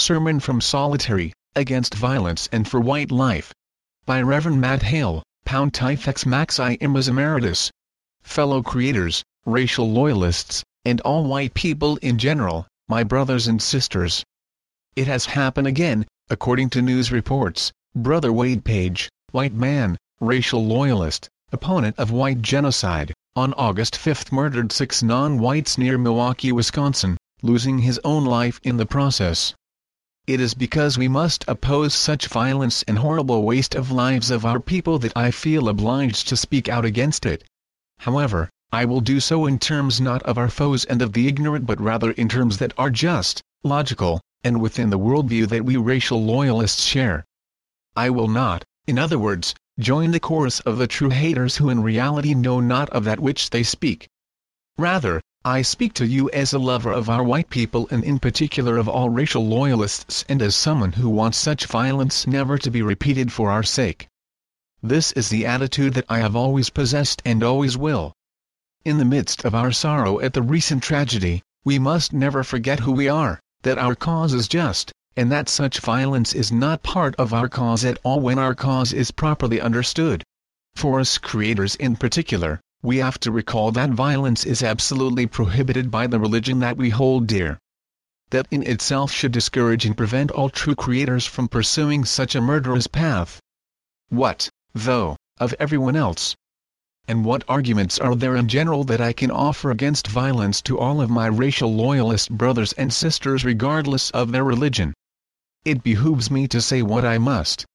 Sermon from Solitary, Against Violence and for White Life. By Reverend Matt Hale, Pontifex Maximus Emeritus. Fellow creators, racial loyalists, and all white people in general, my brothers and sisters. It has happened again, according to news reports. Brother Wade Page, white man, racial loyalist, opponent of white genocide, on August 5 murdered six non-whites near Milwaukee, Wisconsin, losing his own life in the process. It is because we must oppose such violence and horrible waste of lives of our people that I feel obliged to speak out against it. However, I will do so in terms not of our foes and of the ignorant but rather in terms that are just, logical, and within the worldview that we racial loyalists share. I will not, in other words, join the chorus of the true haters who in reality know not of that which they speak. Rather, I speak to you as a lover of our white people and in particular of all racial loyalists and as someone who wants such violence never to be repeated for our sake. This is the attitude that I have always possessed and always will. In the midst of our sorrow at the recent tragedy, we must never forget who we are, that our cause is just, and that such violence is not part of our cause at all when our cause is properly understood. For us creators in particular, we have to recall that violence is absolutely prohibited by the religion that we hold dear. That in itself should discourage and prevent all true creators from pursuing such a murderous path. What, though, of everyone else? And what arguments are there in general that I can offer against violence to all of my racial loyalist brothers and sisters regardless of their religion? It behooves me to say what I must.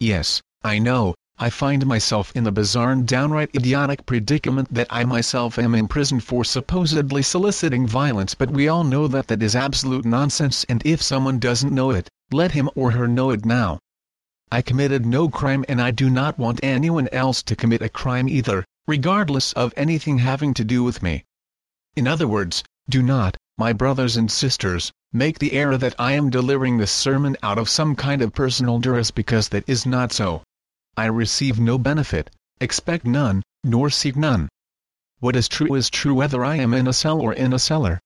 Yes, I know, I find myself in the bizarre and downright idiotic predicament that I myself am imprisoned for supposedly soliciting violence but we all know that that is absolute nonsense and if someone doesn't know it, let him or her know it now. I committed no crime and I do not want anyone else to commit a crime either, regardless of anything having to do with me. In other words, do not, my brothers and sisters, make the error that I am delivering this sermon out of some kind of personal duress because that is not so. I receive no benefit, expect none, nor seek none. What is true is true whether I am in a cell or in a cellar.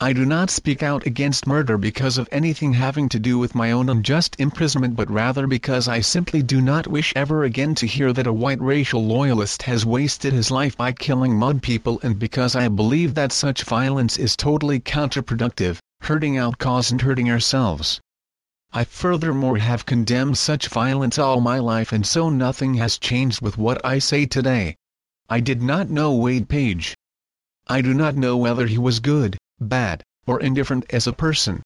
I do not speak out against murder because of anything having to do with my own unjust imprisonment but rather because I simply do not wish ever again to hear that a white racial loyalist has wasted his life by killing mud people and because I believe that such violence is totally counterproductive, hurting our cause and hurting ourselves. I furthermore have condemned such violence all my life and so nothing has changed with what I say today. I did not know Wade Page. I do not know whether he was good, bad, or indifferent as a person.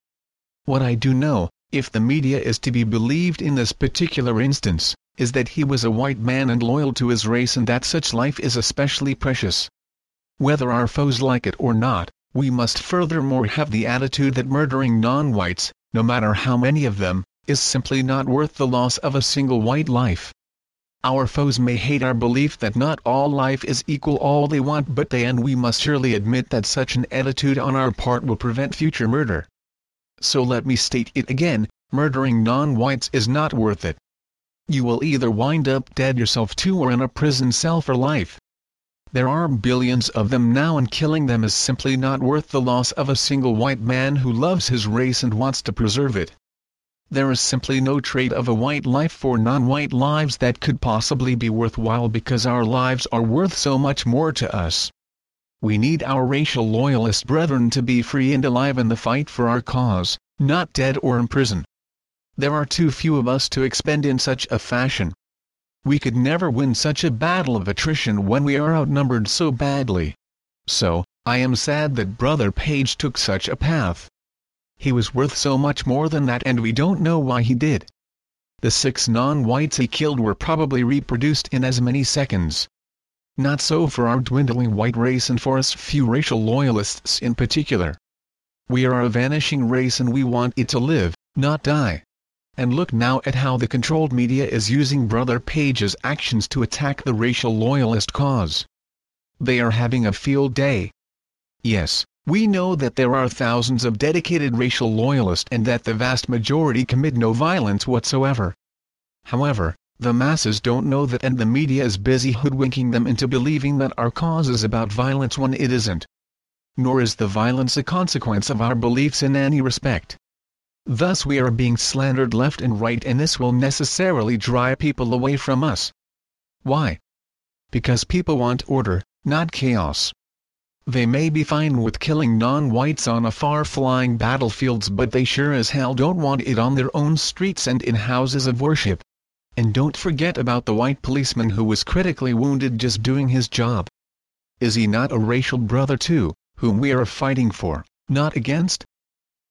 What I do know, if the media is to be believed in this particular instance, is that he was a white man and loyal to his race and that such life is especially precious. Whether our foes like it or not, we must furthermore have the attitude that murdering non-whites, no matter how many of them, is simply not worth the loss of a single white life. Our foes may hate our belief that not all life is equal all they want but they and we must surely admit that such an attitude on our part will prevent future murder. So let me state it again, murdering non-whites is not worth it. You will either wind up dead yourself too or in a prison cell for life. There are billions of them now and killing them is simply not worth the loss of a single white man who loves his race and wants to preserve it. There is simply no trade of a white life for non-white lives that could possibly be worthwhile because our lives are worth so much more to us. We need our racial loyalist brethren to be free and alive in the fight for our cause, not dead or in prison. There are too few of us to expend in such a fashion. We could never win such a battle of attrition when we are outnumbered so badly. So, I am sad that Brother Page took such a path. He was worth so much more than that and we don't know why he did. The six non-whites he killed were probably reproduced in as many seconds. Not so for our dwindling white race and for us few racial loyalists in particular. We are a vanishing race and we want it to live, not die. And look now at how the controlled media is using Brother Page's actions to attack the racial loyalist cause. They are having a field day. Yes, we know that there are thousands of dedicated racial loyalists and that the vast majority commit no violence whatsoever. However, the masses don't know that and the media is busy hoodwinking them into believing that our cause is about violence when it isn't. Nor is the violence a consequence of our beliefs in any respect. Thus we are being slandered left and right and this will necessarily drive people away from us. Why? Because people want order, not chaos. They may be fine with killing non-whites on a far-flying battlefields but they sure as hell don't want it on their own streets and in houses of worship. And don't forget about the white policeman who was critically wounded just doing his job. Is he not a racial brother too, whom we are fighting for, not against?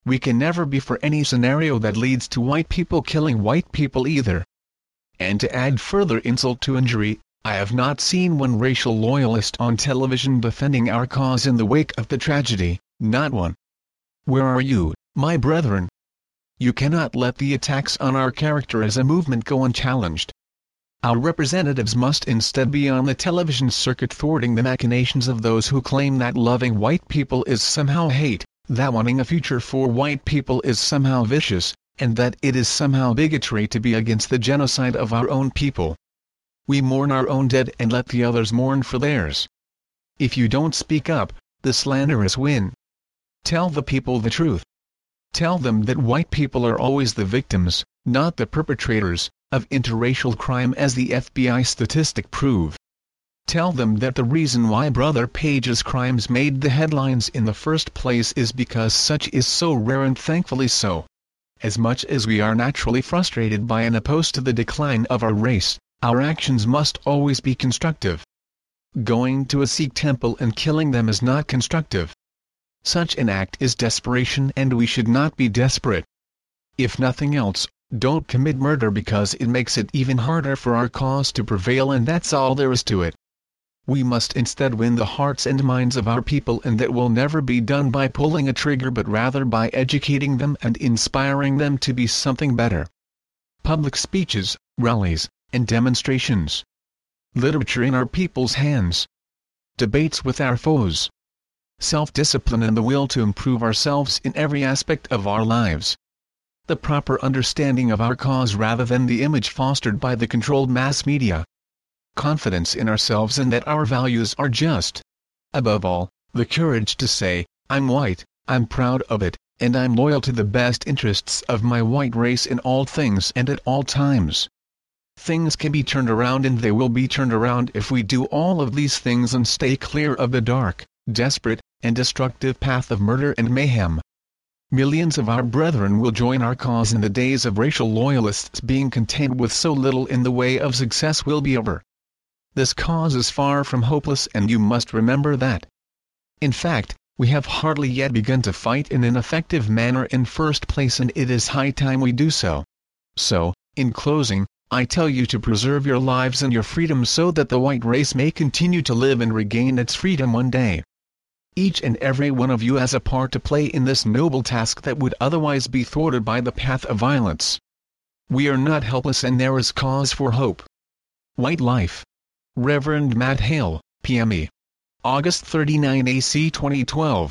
We can never be for any scenario that leads to white people killing white people either. And to add further insult to injury, I have not seen one racial loyalist on television defending our cause in the wake of the tragedy, not one. Where are you, my brethren? You cannot let the attacks on our character as a movement go unchallenged. Our representatives must instead be on the television circuit thwarting the machinations of those who claim that loving white people is somehow hate, that wanting a future for white people is somehow vicious, and that it is somehow bigotry to be against the genocide of our own people. We mourn our own dead and let the others mourn for theirs. If you don't speak up, the slanderers win. Tell the people the truth. Tell them that white people are always the victims, not the perpetrators, of interracial crime as the FBI statistic prove. Tell them that the reason why Brother Page's crimes made the headlines in the first place is because such is so rare and thankfully so. As much as we are naturally frustrated by and opposed to the decline of our race, our actions must always be constructive. Going to a Sikh temple and killing them is not constructive. Such an act is desperation and we should not be desperate. If nothing else, don't commit murder because it makes it even harder for our cause to prevail and that's all there is to it. We must instead win the hearts and minds of our people and that will never be done by pulling a trigger but rather by educating them and inspiring them to be something better. Public speeches, rallies, and demonstrations. Literature in our people's hands. Debates with our foes. Self-discipline and the will to improve ourselves in every aspect of our lives. The proper understanding of our cause rather than the image fostered by the controlled mass media. Confidence in ourselves and that our values are just. Above all, the courage to say, I'm white, I'm proud of it, and I'm loyal to the best interests of my white race in all things and at all times. Things can be turned around and they will be turned around if we do all of these things and stay clear of the dark, desperate, and destructive path of murder and mayhem. Millions of our brethren will join our cause and the days of racial loyalists being content with so little in the way of success will be over. This cause is far from hopeless and you must remember that. In fact, we have hardly yet begun to fight in an effective manner in first place and it is high time we do so. So, in closing, I tell you to preserve your lives and your freedom so that the white race may continue to live and regain its freedom one day. Each and every one of you has a part to play in this noble task that would otherwise be thwarted by the path of violence. We are not helpless and there is cause for hope. White Life. Reverend Matt Hale, PME. August 39 AC 2012